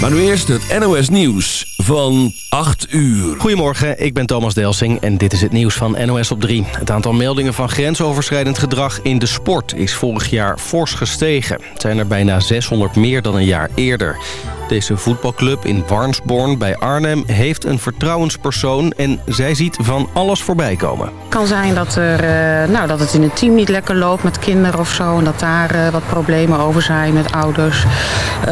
Maar nu eerst het NOS Nieuws van 8 uur. Goedemorgen, ik ben Thomas Delsing en dit is het nieuws van NOS op 3. Het aantal meldingen van grensoverschrijdend gedrag in de sport is vorig jaar fors gestegen. Het zijn er bijna 600 meer dan een jaar eerder. Deze voetbalclub in Warnsborn bij Arnhem heeft een vertrouwenspersoon... en zij ziet van alles voorbij komen. Het kan zijn dat, er, uh, nou, dat het in het team niet lekker loopt met kinderen of zo... en dat daar uh, wat problemen over zijn met ouders. Uh,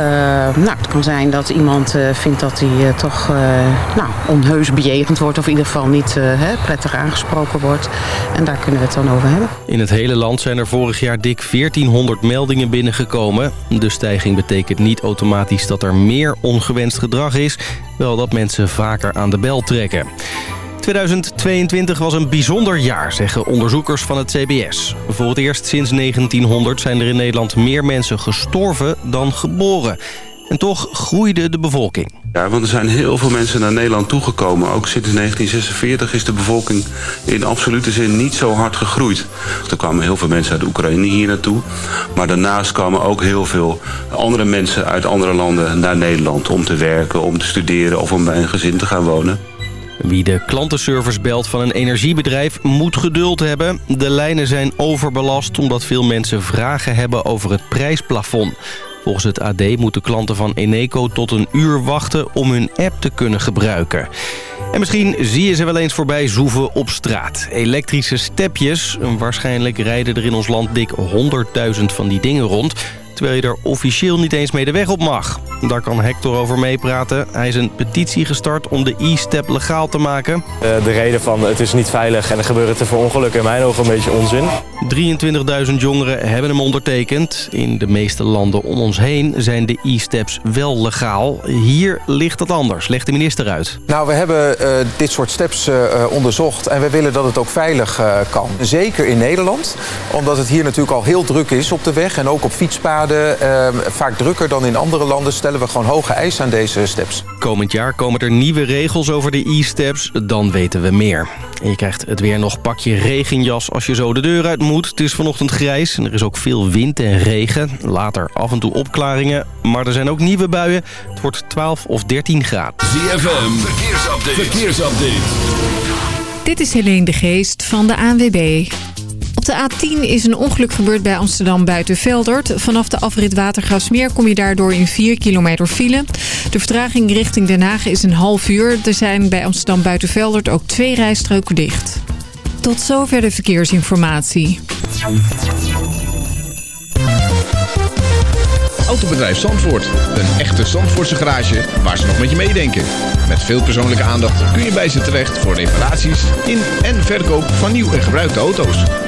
nou, het kan zijn dat iemand vindt dat hij toch nou, onheus bejegend wordt... of in ieder geval niet prettig aangesproken wordt. En daar kunnen we het dan over hebben. In het hele land zijn er vorig jaar dik 1400 meldingen binnengekomen. De stijging betekent niet automatisch dat er meer ongewenst gedrag is... wel dat mensen vaker aan de bel trekken. 2022 was een bijzonder jaar, zeggen onderzoekers van het CBS. Voor het eerst sinds 1900 zijn er in Nederland meer mensen gestorven dan geboren. En toch groeide de bevolking. Ja, want er zijn heel veel mensen naar Nederland toegekomen. Ook sinds 1946 is de bevolking in absolute zin niet zo hard gegroeid. Er kwamen heel veel mensen uit Oekraïne hier naartoe. Maar daarnaast kwamen ook heel veel andere mensen uit andere landen naar Nederland... om te werken, om te studeren of om bij een gezin te gaan wonen. Wie de klantenservice belt van een energiebedrijf moet geduld hebben. De lijnen zijn overbelast omdat veel mensen vragen hebben over het prijsplafond. Volgens het AD moeten klanten van Eneco tot een uur wachten om hun app te kunnen gebruiken. En misschien zie je ze wel eens voorbij zoeven op straat. Elektrische stepjes. Waarschijnlijk rijden er in ons land dik 100.000 van die dingen rond terwijl je er officieel niet eens mee de weg op mag. Daar kan Hector over meepraten. Hij is een petitie gestart om de e-step legaal te maken. Uh, de reden van het is niet veilig en er gebeuren te veel ongelukken in mijn ogen een beetje onzin. 23.000 jongeren hebben hem ondertekend. In de meeste landen om ons heen zijn de e-steps wel legaal. Hier ligt dat anders, legt de minister uit. Nou, we hebben uh, dit soort steps uh, onderzocht en we willen dat het ook veilig kan. Zeker in Nederland, omdat het hier natuurlijk al heel druk is op de weg en ook op fietspaden uh, vaak drukker dan in andere landen... stellen we gewoon hoge eisen aan deze steps. Komend jaar komen er nieuwe regels over de e-steps. Dan weten we meer. En je krijgt het weer nog pakje regenjas als je zo de deur uit moet. Het is vanochtend grijs en er is ook veel wind en regen. Later af en toe opklaringen. Maar er zijn ook nieuwe buien. Het wordt 12 of 13 graden. ZFM, verkeersupdate. verkeersupdate. Dit is Helene de Geest van de ANWB de A10 is een ongeluk gebeurd bij Amsterdam Buitenveldert. Vanaf de afrit Watergraafsmeer kom je daardoor in 4 kilometer file. De vertraging richting Den Haag is een half uur. Er zijn bij Amsterdam Buitenveldert ook twee rijstroken dicht. Tot zover de verkeersinformatie. Autobedrijf Zandvoort. Een echte Zandvoortse garage waar ze nog met je meedenken. Met veel persoonlijke aandacht kun je bij ze terecht voor reparaties in en verkoop van nieuw en gebruikte auto's.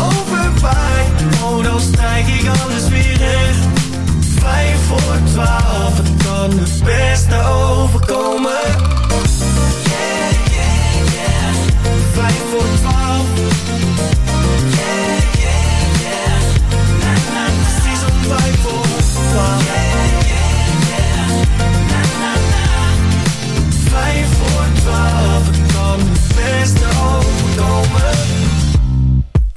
overwaait Oh dan ik alles weer recht. Vijf voor twaalf, het kan het beste overkomen. Yeah, yeah, yeah voor twaalf. Yeah, yeah, yeah Na, na, na. Precies vijf voor twaalf. Vijf voor twaalf, het kan het beste overkomen.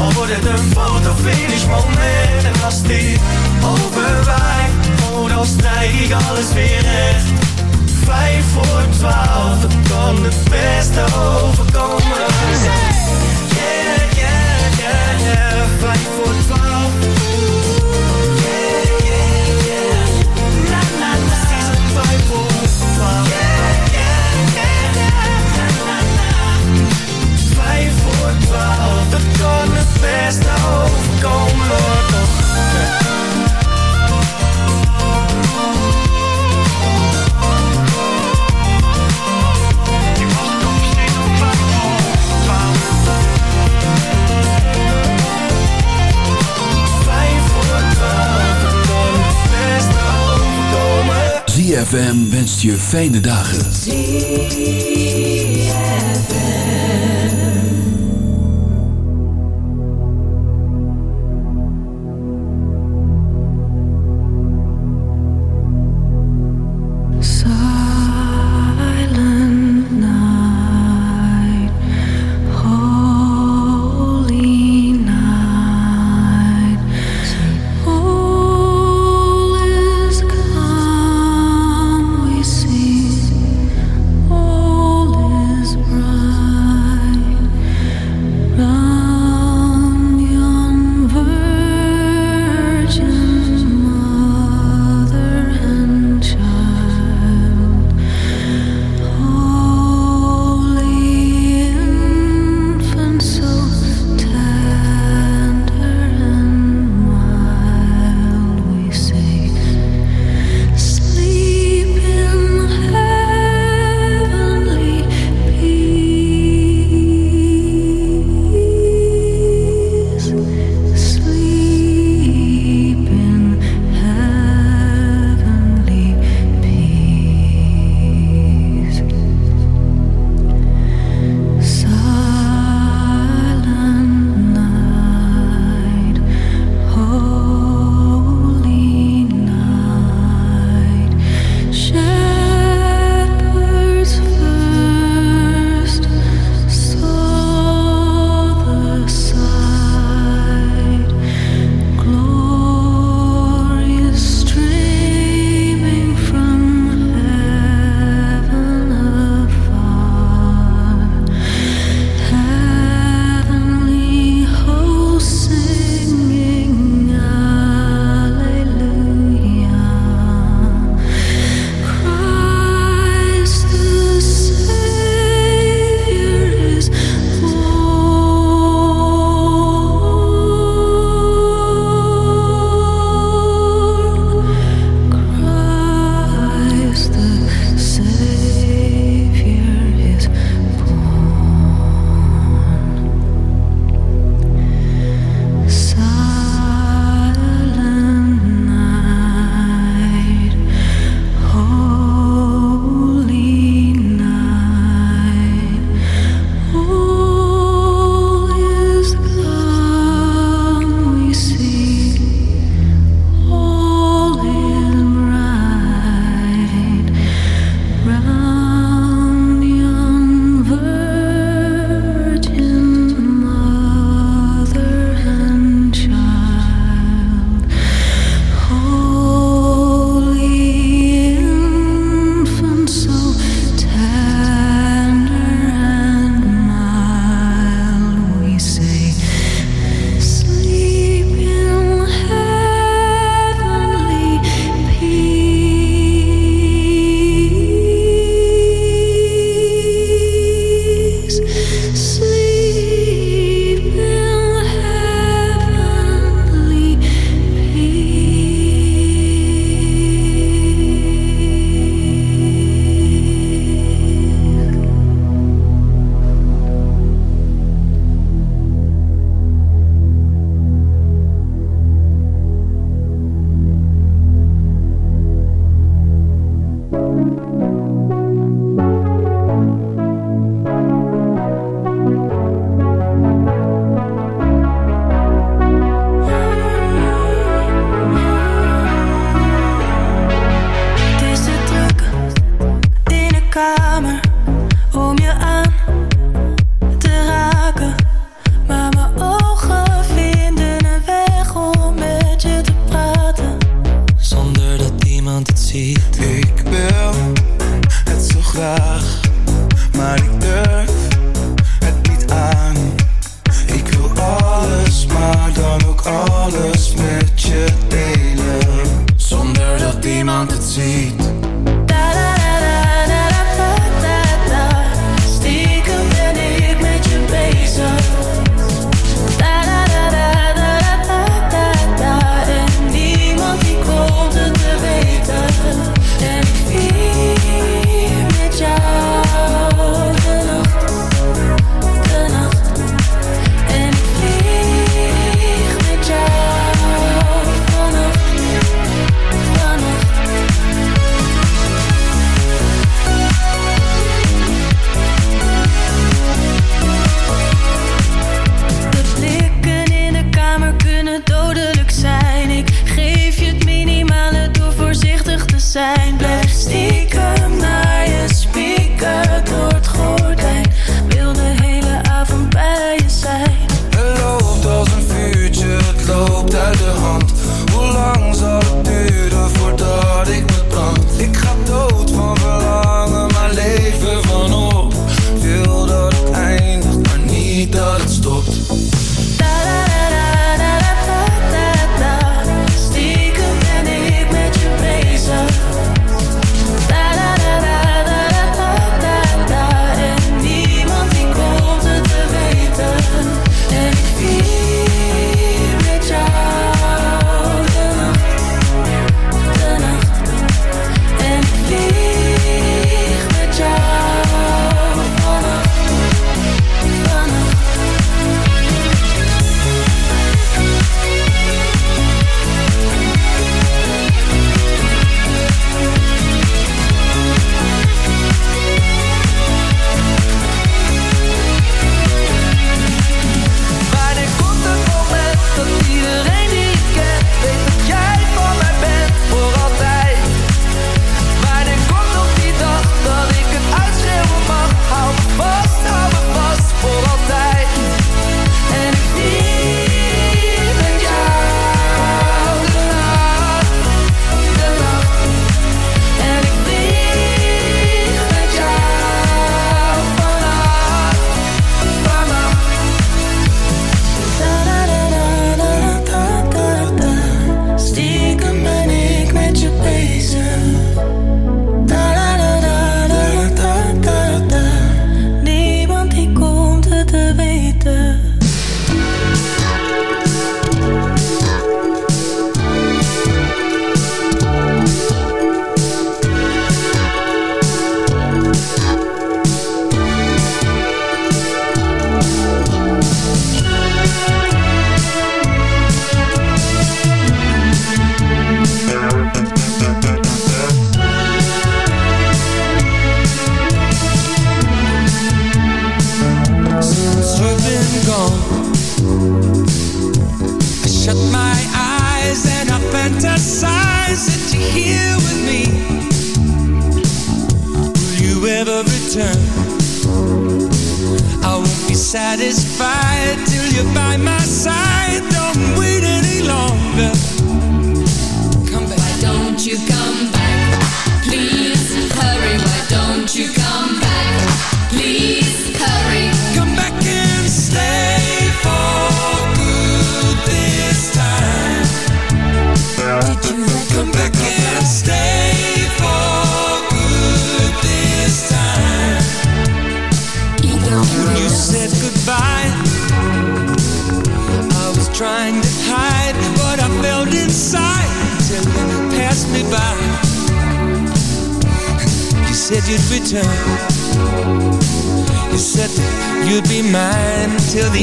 Al wordt het een fotofinish moment. En als dit overwaait, oh, dan strijk ik alles weer recht. Vijf voor twaalf, het kan het beste overkomen. Yeah, yeah, yeah, yeah. Vijf voor best overkomen hoor toch? ZFM wenst je fijne dagen.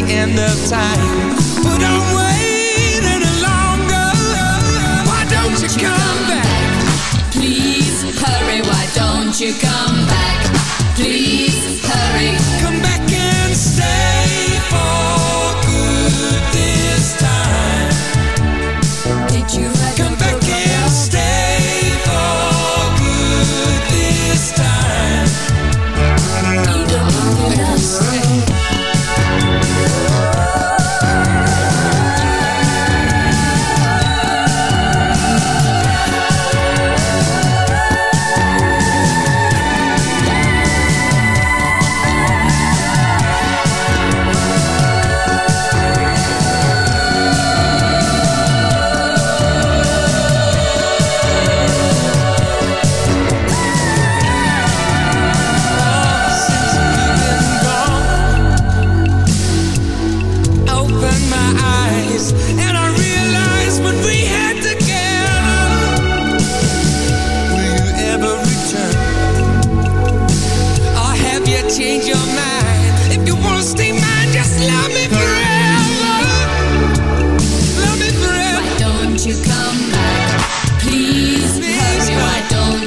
The end of time. But I'm waiting longer. Why don't you come back? Please hurry. Why don't you come back? Please hurry.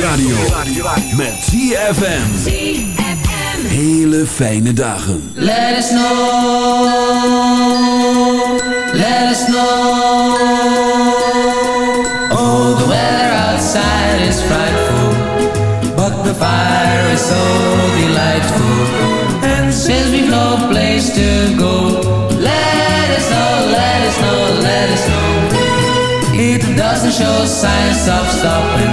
radio. Met ZFM. Hele fijne dagen. Let us know, let us know. Oh, the weather outside is frightful, but the fire is so delightful. And since we've no place to go, let us know, let us know, let us know. It doesn't show signs of stopping,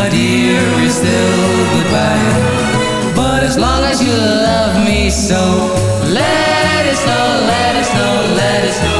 my dear is still goodbye. But as long as you love me so, let us know, let us know, let us know.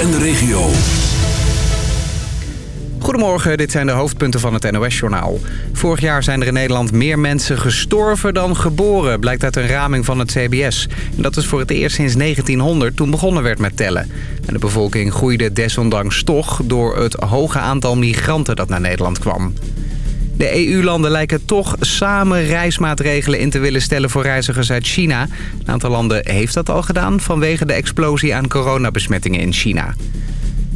en de regio. Goedemorgen, dit zijn de hoofdpunten van het NOS-journaal. Vorig jaar zijn er in Nederland meer mensen gestorven dan geboren... blijkt uit een raming van het CBS. En dat is voor het eerst sinds 1900 toen begonnen werd met tellen. En de bevolking groeide desondanks toch... door het hoge aantal migranten dat naar Nederland kwam. De EU-landen lijken toch samen reismaatregelen in te willen stellen voor reizigers uit China. Een aantal landen heeft dat al gedaan vanwege de explosie aan coronabesmettingen in China.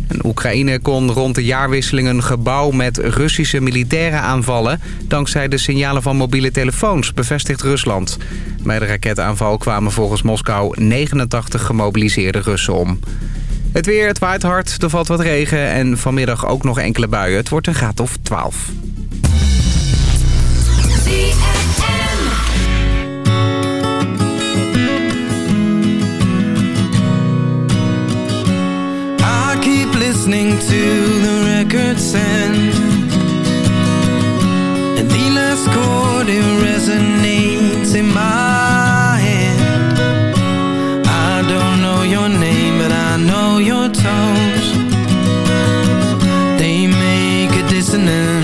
En Oekraïne kon rond de jaarwisseling een gebouw met Russische militairen aanvallen... dankzij de signalen van mobiele telefoons, bevestigt Rusland. Bij de raketaanval kwamen volgens Moskou 89 gemobiliseerde Russen om. Het weer, het waait hard, er valt wat regen en vanmiddag ook nog enkele buien. Het wordt een graad of 12. Listening to the record send And the last chord it resonates in my head. I don't know your name but I know your tones. They make a dissonant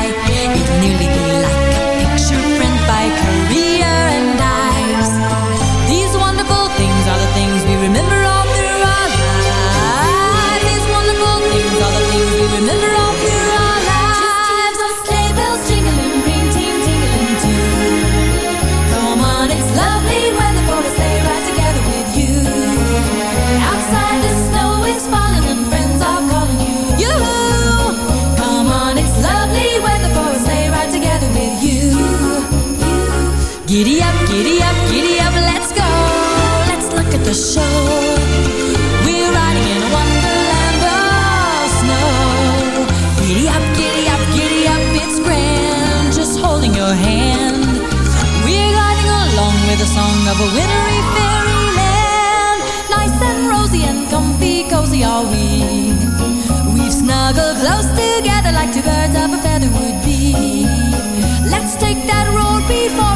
Snuggle close together like two birds of a feather would be. Let's take that road before.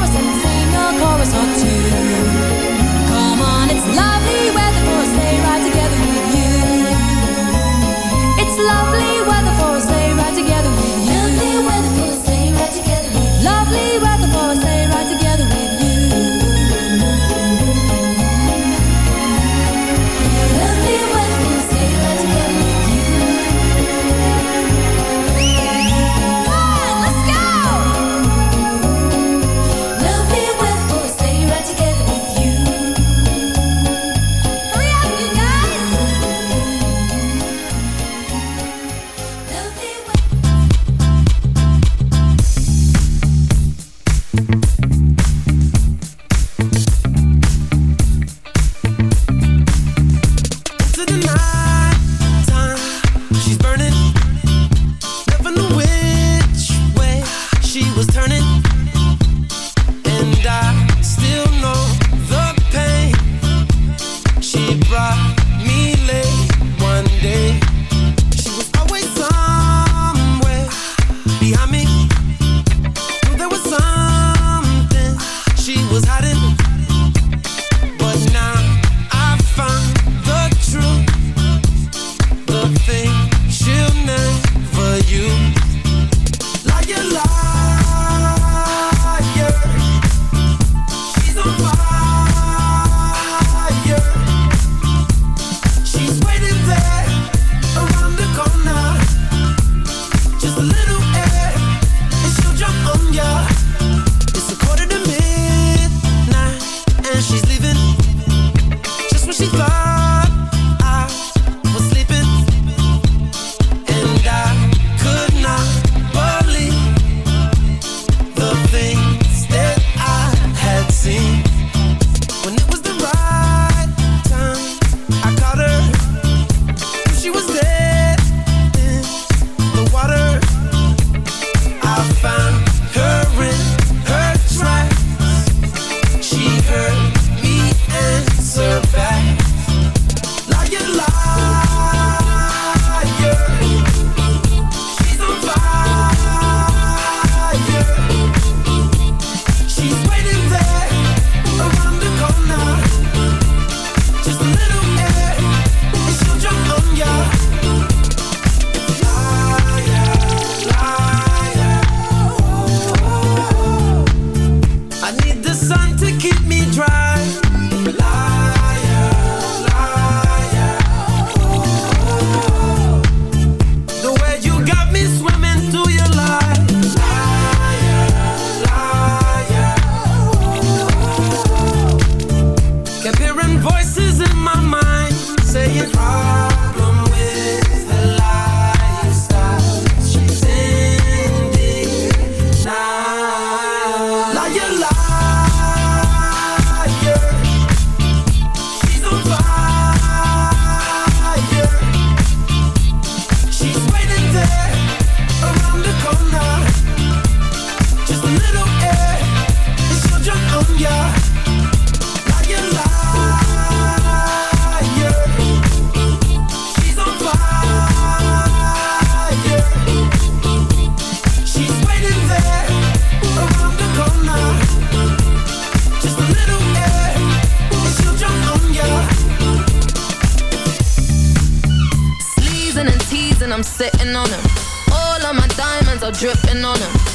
I'm sitting on him. All of my diamonds are dripping on him.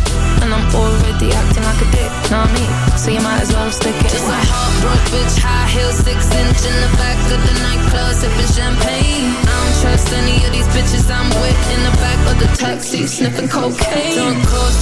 And I'm already acting like a dick, know what I mean? So you might as well stick it Just a heartbroken bitch, high heels, six inch in the back of the nightclub, sipping champagne. I don't trust any of these bitches I'm with in the back of the taxi, sniffing cocaine. Drunk calls,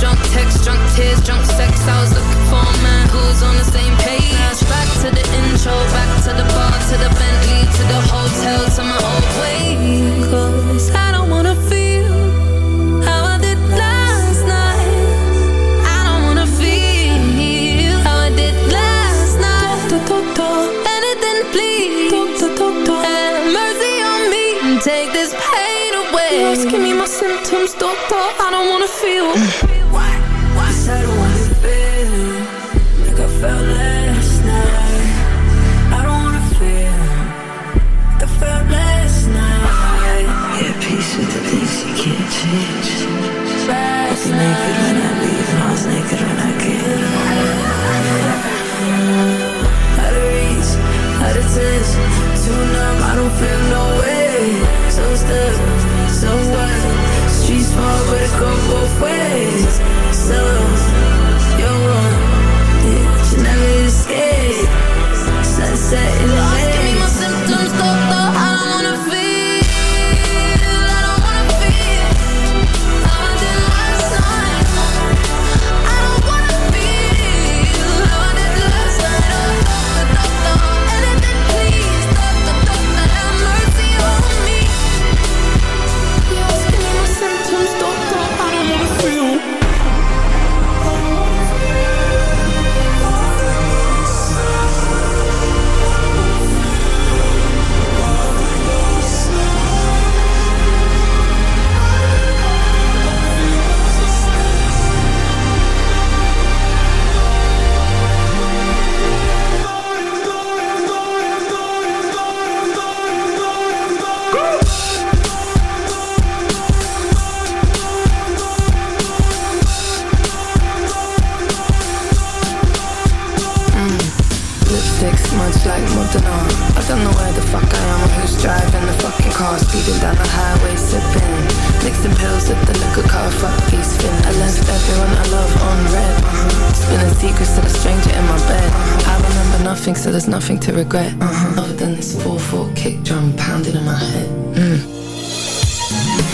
nothing, so there's nothing to regret. Uh-huh. Other than this 4-4 kick drum pounding in my head. Mm.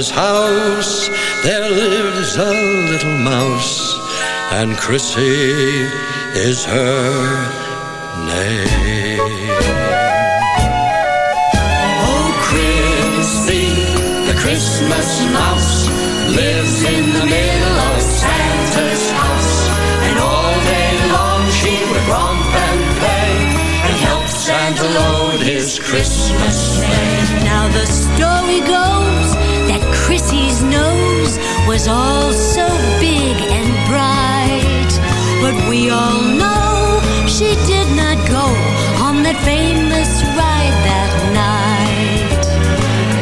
his house there lives a little mouse, and Chrissy is her famous ride that night.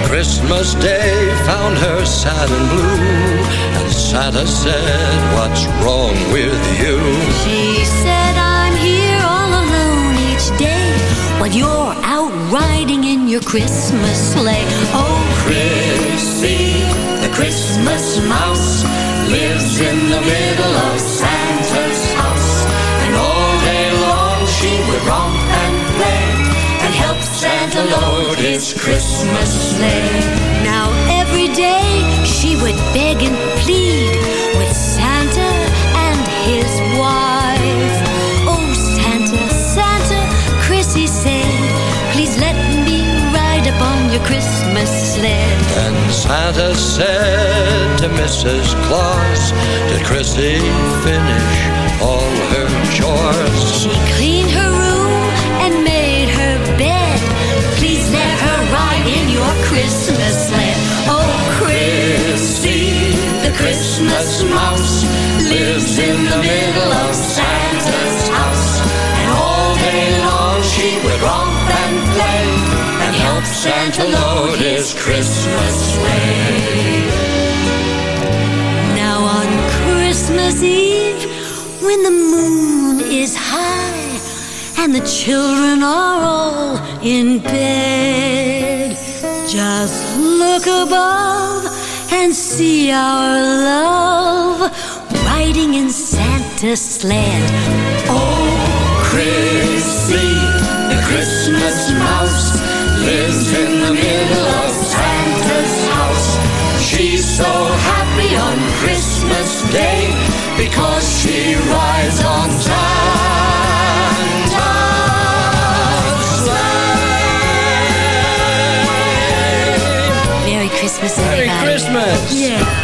Christmas Day found her sad and blue. And Santa said, What's wrong with you? She said, I'm here all alone each day while you're out riding in your Christmas sleigh. Oh, Chrissy, the Christmas mouse, lives in the middle of the Lord his Christmas sleigh. Now every day she would beg and plead with Santa and his wife. Oh, Santa, Santa, Chrissy said, please let me ride upon your Christmas sled. And Santa said to Mrs. Claus, did Chrissy finish all her chores? She Christmas mouse lives in the middle of Santa's house. And all day long she would romp and play and help Santa load his Christmas sleigh. Now on Christmas Eve, when the moon is high and the children are all in bed, just look above and see our love riding in Santa's sled. Oh, Chrissy, the Christmas mouse lives in the middle of Santa's house. She's so happy on Christmas Day because she rides on Santa's Yeah.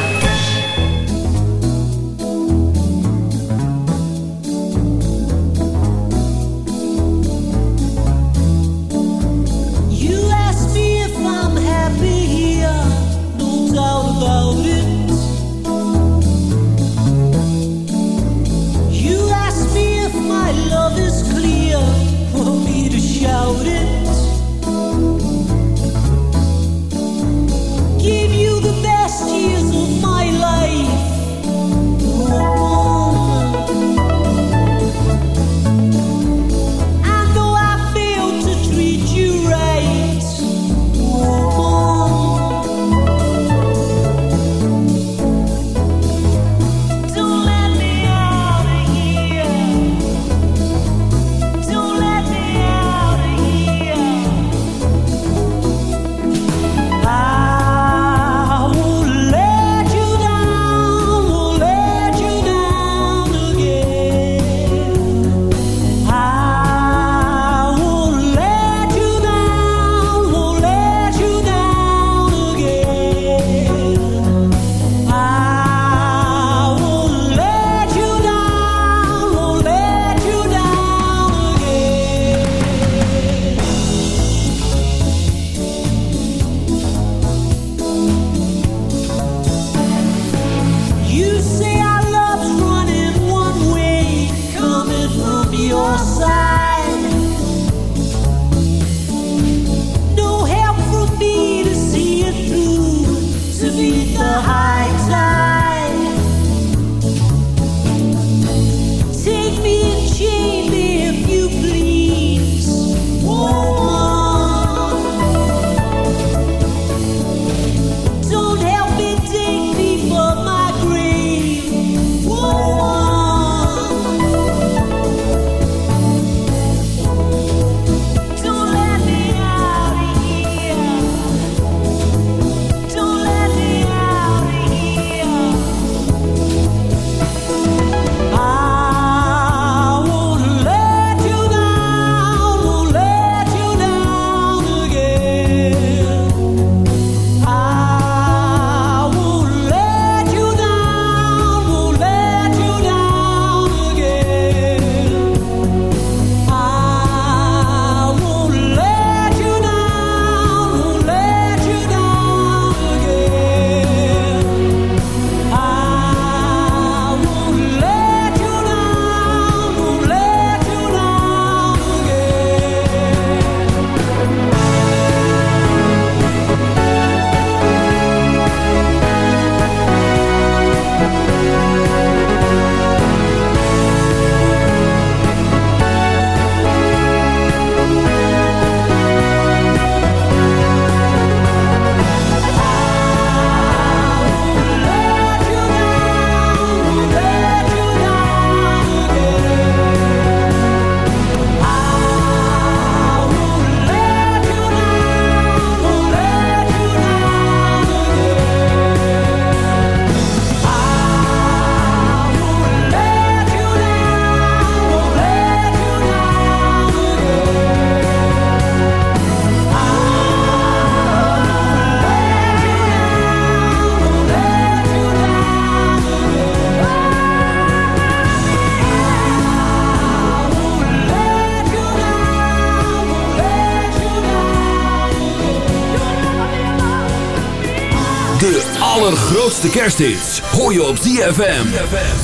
de kerst Hoor je op ZFM.